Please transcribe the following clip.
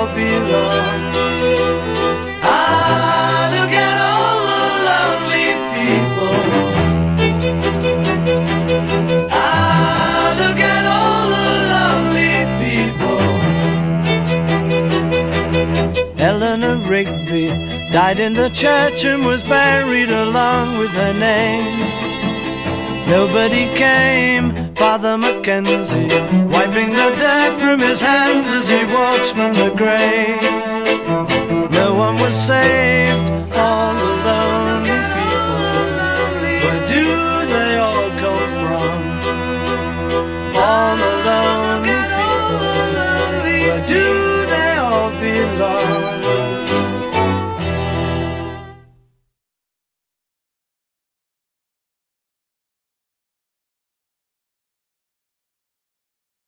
Look at all the people. Look at all the people. Eleanor Rigby died in the church and was buried along with her name. Nobody came, Father McKenzie, wiping the dirt from his hands as he walks from the grave. No one was saved, all the lonely people. Where do they all come from? All